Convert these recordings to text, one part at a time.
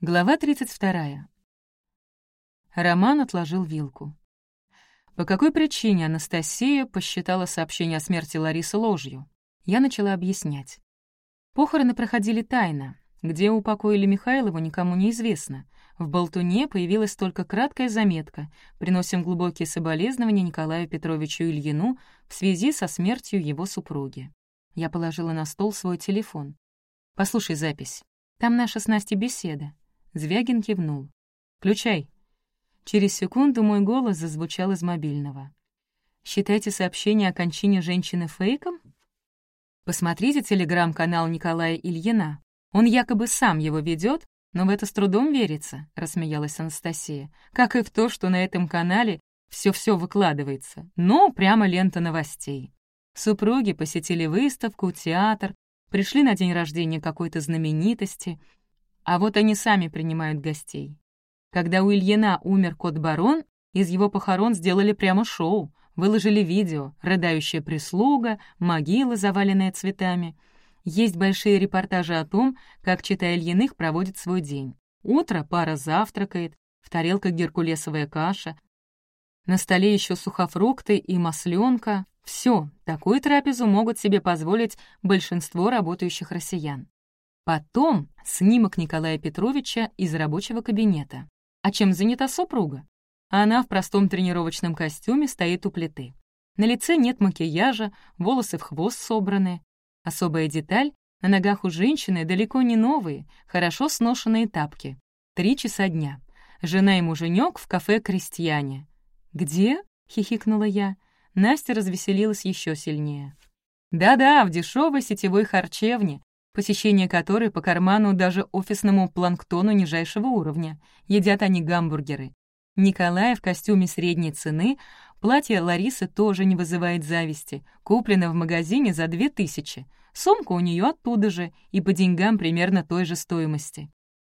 Глава 32. Роман отложил вилку. По какой причине Анастасия посчитала сообщение о смерти Ларисы ложью? Я начала объяснять. Похороны проходили тайно. Где упокоили Михайлову, никому не известно. В болтуне появилась только краткая заметка «Приносим глубокие соболезнования Николаю Петровичу Ильину в связи со смертью его супруги». Я положила на стол свой телефон. «Послушай запись. Там наша с Настей беседа». Звягин кивнул. «Включай». Через секунду мой голос зазвучал из мобильного. «Считайте сообщение о кончине женщины фейком?» Посмотрите телеграм-канал Николая Ильина. Он якобы сам его ведет, но в это с трудом верится», — рассмеялась Анастасия. «Как и в то, что на этом канале все-все выкладывается. Ну, прямо лента новостей. Супруги посетили выставку, театр, пришли на день рождения какой-то знаменитости, а вот они сами принимают гостей. Когда у Ильина умер кот-барон, из его похорон сделали прямо шоу, выложили видео, рыдающая прислуга, могила, заваленная цветами — есть большие репортажи о том, как чита Ильиных проводит свой день. Утро пара завтракает, в тарелках геркулесовая каша, на столе еще сухофрукты и масленка. Все, такую трапезу могут себе позволить большинство работающих россиян. Потом снимок Николая Петровича из рабочего кабинета. А чем занята супруга? Она в простом тренировочном костюме стоит у плиты. На лице нет макияжа, волосы в хвост собраны, Особая деталь — на ногах у женщины далеко не новые, хорошо сношенные тапки. Три часа дня. Жена и муженек в кафе «Крестьяне». «Где?» — хихикнула я. Настя развеселилась еще сильнее. «Да-да, в дешевой сетевой харчевне, посещение которой по карману даже офисному планктону нижайшего уровня. Едят они гамбургеры. Николай в костюме средней цены, платье Ларисы тоже не вызывает зависти, куплено в магазине за две тысячи. Сумка у нее оттуда же и по деньгам примерно той же стоимости.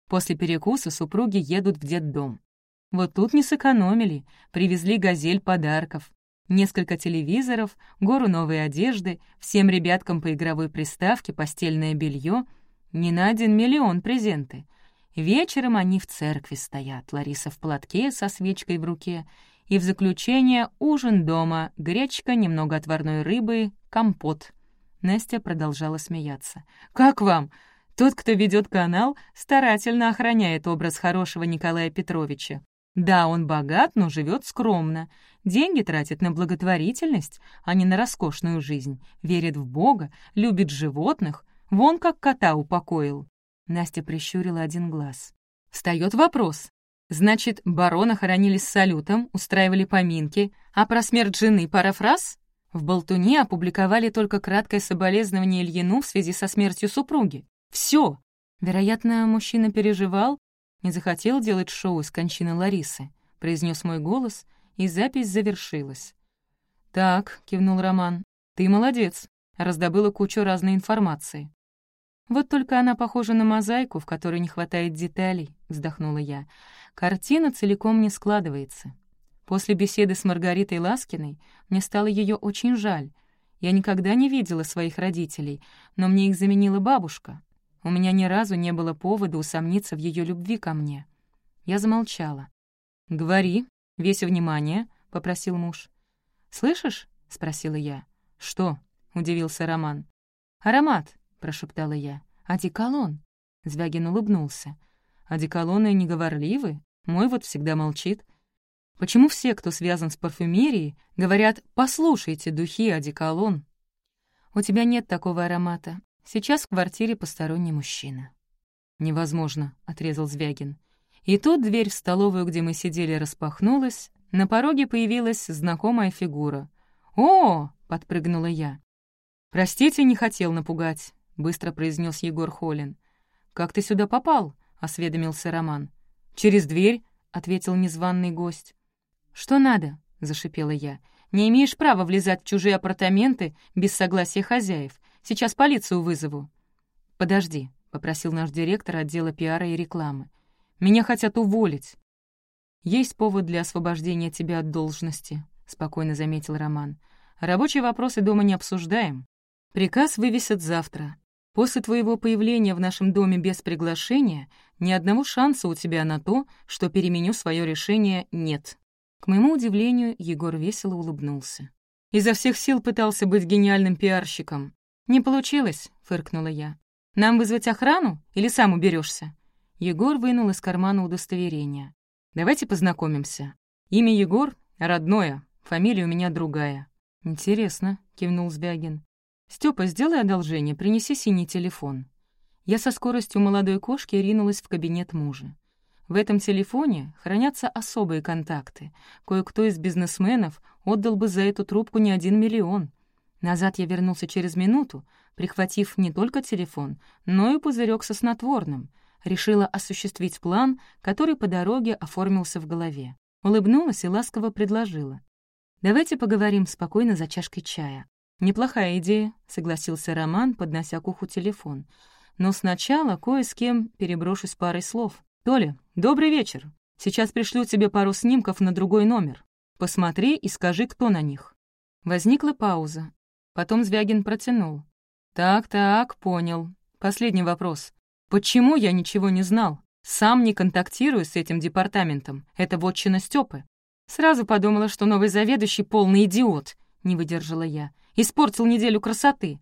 После перекуса супруги едут в детдом. Вот тут не сэкономили, привезли газель подарков. Несколько телевизоров, гору новой одежды, всем ребяткам по игровой приставке, постельное белье. Не на один миллион презенты. Вечером они в церкви стоят, Лариса в платке со свечкой в руке. И в заключение ужин дома, гречка, немного отварной рыбы, компот. Настя продолжала смеяться. «Как вам? Тот, кто ведет канал, старательно охраняет образ хорошего Николая Петровича. Да, он богат, но живет скромно. Деньги тратит на благотворительность, а не на роскошную жизнь. Верит в Бога, любит животных. Вон как кота упокоил». Настя прищурила один глаз. Встает вопрос. Значит, барона хоронили с салютом, устраивали поминки, а про смерть жены пара фраз? В «Болтуне» опубликовали только краткое соболезнование Ильину в связи со смертью супруги. Все. Вероятно, мужчина переживал, не захотел делать шоу из кончины Ларисы, произнес мой голос, и запись завершилась. «Так», — кивнул Роман, — «ты молодец, раздобыла кучу разной информации». «Вот только она похожа на мозаику, в которой не хватает деталей», — вздохнула я. «Картина целиком не складывается. После беседы с Маргаритой Ласкиной мне стало ее очень жаль. Я никогда не видела своих родителей, но мне их заменила бабушка. У меня ни разу не было повода усомниться в ее любви ко мне. Я замолчала. «Говори, весь внимание», — попросил муж. «Слышишь?» — спросила я. «Что?» — удивился Роман. «Аромат», — прошептала я. «Одеколон». Звягин улыбнулся. «Одеколоны неговорливы? Мой вот всегда молчит». Почему все, кто связан с парфюмерией, говорят «послушайте духи, одеколон»? У тебя нет такого аромата. Сейчас в квартире посторонний мужчина. «Невозможно», — отрезал Звягин. И тут дверь в столовую, где мы сидели, распахнулась. На пороге появилась знакомая фигура. «О!» — подпрыгнула я. «Простите, не хотел напугать», — быстро произнес Егор Холин. «Как ты сюда попал?» — осведомился Роман. «Через дверь», — ответил незваный гость. «Что надо?» — зашипела я. «Не имеешь права влезать в чужие апартаменты без согласия хозяев. Сейчас полицию вызову». «Подожди», — попросил наш директор отдела пиара и рекламы. «Меня хотят уволить». «Есть повод для освобождения тебя от должности», — спокойно заметил Роман. «Рабочие вопросы дома не обсуждаем. Приказ вывесят завтра. После твоего появления в нашем доме без приглашения ни одного шанса у тебя на то, что переменю свое решение, нет». К моему удивлению, Егор весело улыбнулся. Изо всех сил пытался быть гениальным пиарщиком. «Не получилось», — фыркнула я. «Нам вызвать охрану или сам уберешься? Егор вынул из кармана удостоверение. «Давайте познакомимся. Имя Егор — родное, фамилия у меня другая». «Интересно», — кивнул Звягин. «Стёпа, сделай одолжение, принеси синий телефон». Я со скоростью молодой кошки ринулась в кабинет мужа. В этом телефоне хранятся особые контакты. Кое-кто из бизнесменов отдал бы за эту трубку не один миллион. Назад я вернулся через минуту, прихватив не только телефон, но и пузырек со снотворным. Решила осуществить план, который по дороге оформился в голове. Улыбнулась и ласково предложила. «Давайте поговорим спокойно за чашкой чая». «Неплохая идея», — согласился Роман, поднося к уху телефон. Но сначала кое с кем переброшусь парой слов. «Толя, добрый вечер. Сейчас пришлю тебе пару снимков на другой номер. Посмотри и скажи, кто на них». Возникла пауза. Потом Звягин протянул. «Так-так, понял. Последний вопрос. Почему я ничего не знал? Сам не контактирую с этим департаментом. Это вотчина Стёпы. Сразу подумала, что новый заведующий полный идиот, не выдержала я. Испортил неделю красоты.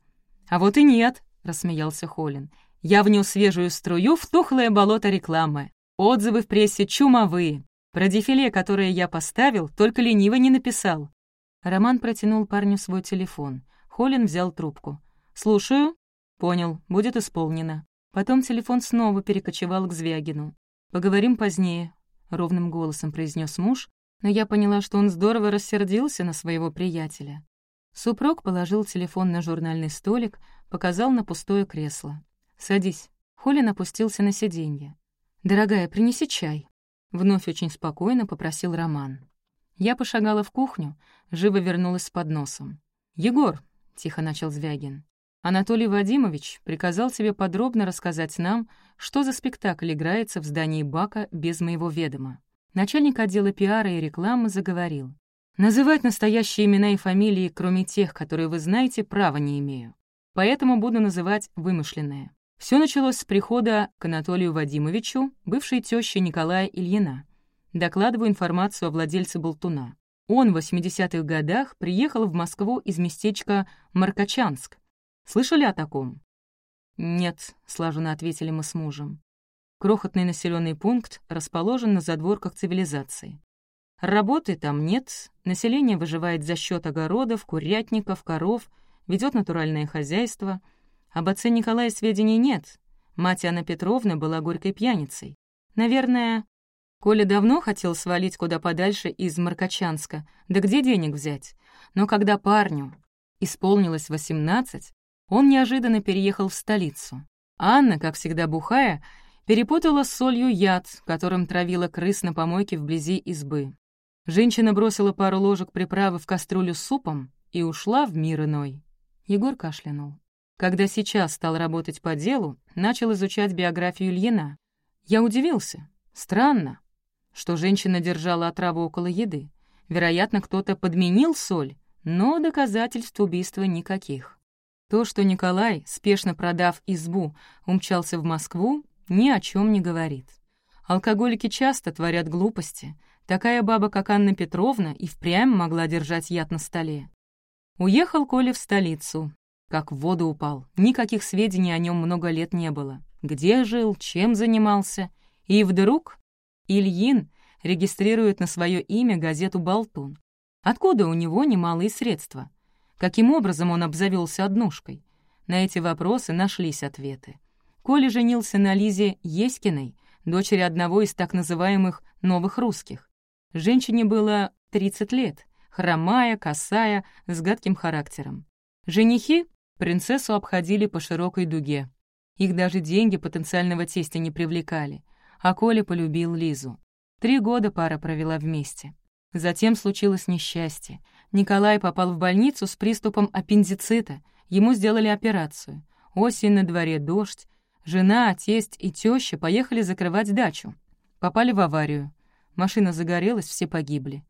А вот и нет, рассмеялся Холин. Я внес свежую струю в тухлое болото рекламы. Отзывы в прессе чумовые. Про дефиле, которое я поставил, только лениво не написал. Роман протянул парню свой телефон. Холин взял трубку. «Слушаю». «Понял, будет исполнено». Потом телефон снова перекочевал к Звягину. «Поговорим позднее», — ровным голосом произнес муж, но я поняла, что он здорово рассердился на своего приятеля. Супруг положил телефон на журнальный столик, показал на пустое кресло. «Садись». Холин опустился на сиденье. «Дорогая, принеси чай». Вновь очень спокойно попросил Роман. Я пошагала в кухню, живо вернулась с подносом. «Егор», — тихо начал Звягин, — «Анатолий Вадимович приказал тебе подробно рассказать нам, что за спектакль играется в здании Бака без моего ведома». Начальник отдела пиара и рекламы заговорил. «Называть настоящие имена и фамилии, кроме тех, которые вы знаете, права не имею. Поэтому буду называть вымышленные. Все началось с прихода к Анатолию Вадимовичу, бывшей тещи Николая Ильина. Докладываю информацию о владельце Болтуна. Он в 80-х годах приехал в Москву из местечка Маркачанск. Слышали о таком? «Нет», — слаженно ответили мы с мужем. Крохотный населенный пункт расположен на задворках цивилизации. Работы там нет, население выживает за счет огородов, курятников, коров, ведет натуральное хозяйство — об отце Николая сведений нет. Мать Анна Петровна была горькой пьяницей. Наверное, Коля давно хотел свалить куда подальше из Маркачанска, да где денег взять? Но когда парню исполнилось 18, он неожиданно переехал в столицу. Анна, как всегда бухая, перепутала с солью яд, которым травила крыс на помойке вблизи избы. Женщина бросила пару ложек приправы в кастрюлю с супом и ушла в мир иной. Егор кашлянул. Когда сейчас стал работать по делу, начал изучать биографию Ильина. Я удивился. Странно, что женщина держала отраву около еды. Вероятно, кто-то подменил соль, но доказательств убийства никаких. То, что Николай, спешно продав избу, умчался в Москву, ни о чем не говорит. Алкоголики часто творят глупости. Такая баба, как Анна Петровна, и впрямь могла держать яд на столе. Уехал Коля в столицу, как в воду упал. Никаких сведений о нем много лет не было. Где жил, чем занимался. И вдруг Ильин регистрирует на свое имя газету «Болтун». Откуда у него немалые средства? Каким образом он обзавелся однушкой? На эти вопросы нашлись ответы. Коля женился на Лизе Еськиной, дочери одного из так называемых «новых русских». Женщине было 30 лет, хромая, косая, с гадким характером. Женихи Принцессу обходили по широкой дуге. Их даже деньги потенциального тестя не привлекали. А Коля полюбил Лизу. Три года пара провела вместе. Затем случилось несчастье. Николай попал в больницу с приступом аппендицита. Ему сделали операцию. Осень на дворе, дождь. Жена, тесть и теща поехали закрывать дачу. Попали в аварию. Машина загорелась, все погибли.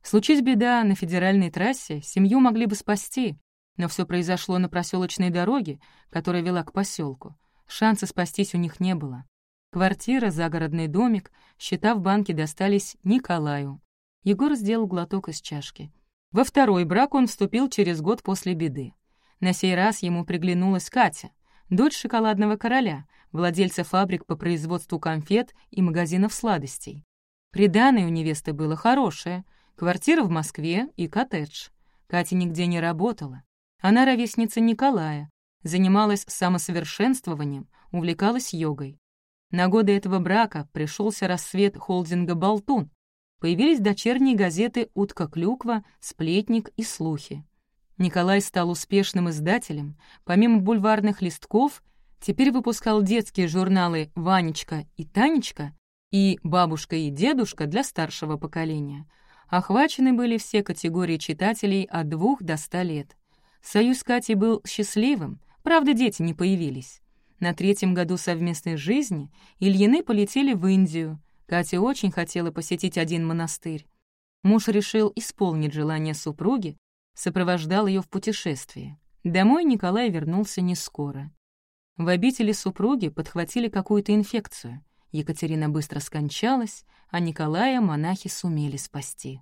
Случись беда на федеральной трассе, семью могли бы спасти, но все произошло на проселочной дороге, которая вела к поселку. Шанса спастись у них не было. Квартира, загородный домик, счета в банке достались Николаю. Егор сделал глоток из чашки. Во второй брак он вступил через год после беды. На сей раз ему приглянулась Катя, дочь шоколадного короля, владельца фабрик по производству конфет и магазинов сладостей. Приданное у невесты было хорошее, квартира в Москве и коттедж. Катя нигде не работала. Она ровесница Николая, занималась самосовершенствованием, увлекалась йогой. На годы этого брака пришелся рассвет холдинга «Болтун», появились дочерние газеты «Утка-клюква», «Сплетник» и «Слухи». Николай стал успешным издателем. Помимо бульварных листков, теперь выпускал детские журналы «Ванечка» и «Танечка» и «Бабушка и дедушка» для старшего поколения. Охвачены были все категории читателей от двух до ста лет. Союз Кати был счастливым, правда, дети не появились. На третьем году совместной жизни Ильины полетели в Индию, Катя очень хотела посетить один монастырь. Муж решил исполнить желание супруги, сопровождал ее в путешествии. Домой Николай вернулся не скоро. В обители супруги подхватили какую-то инфекцию. Екатерина быстро скончалась, а Николая монахи сумели спасти.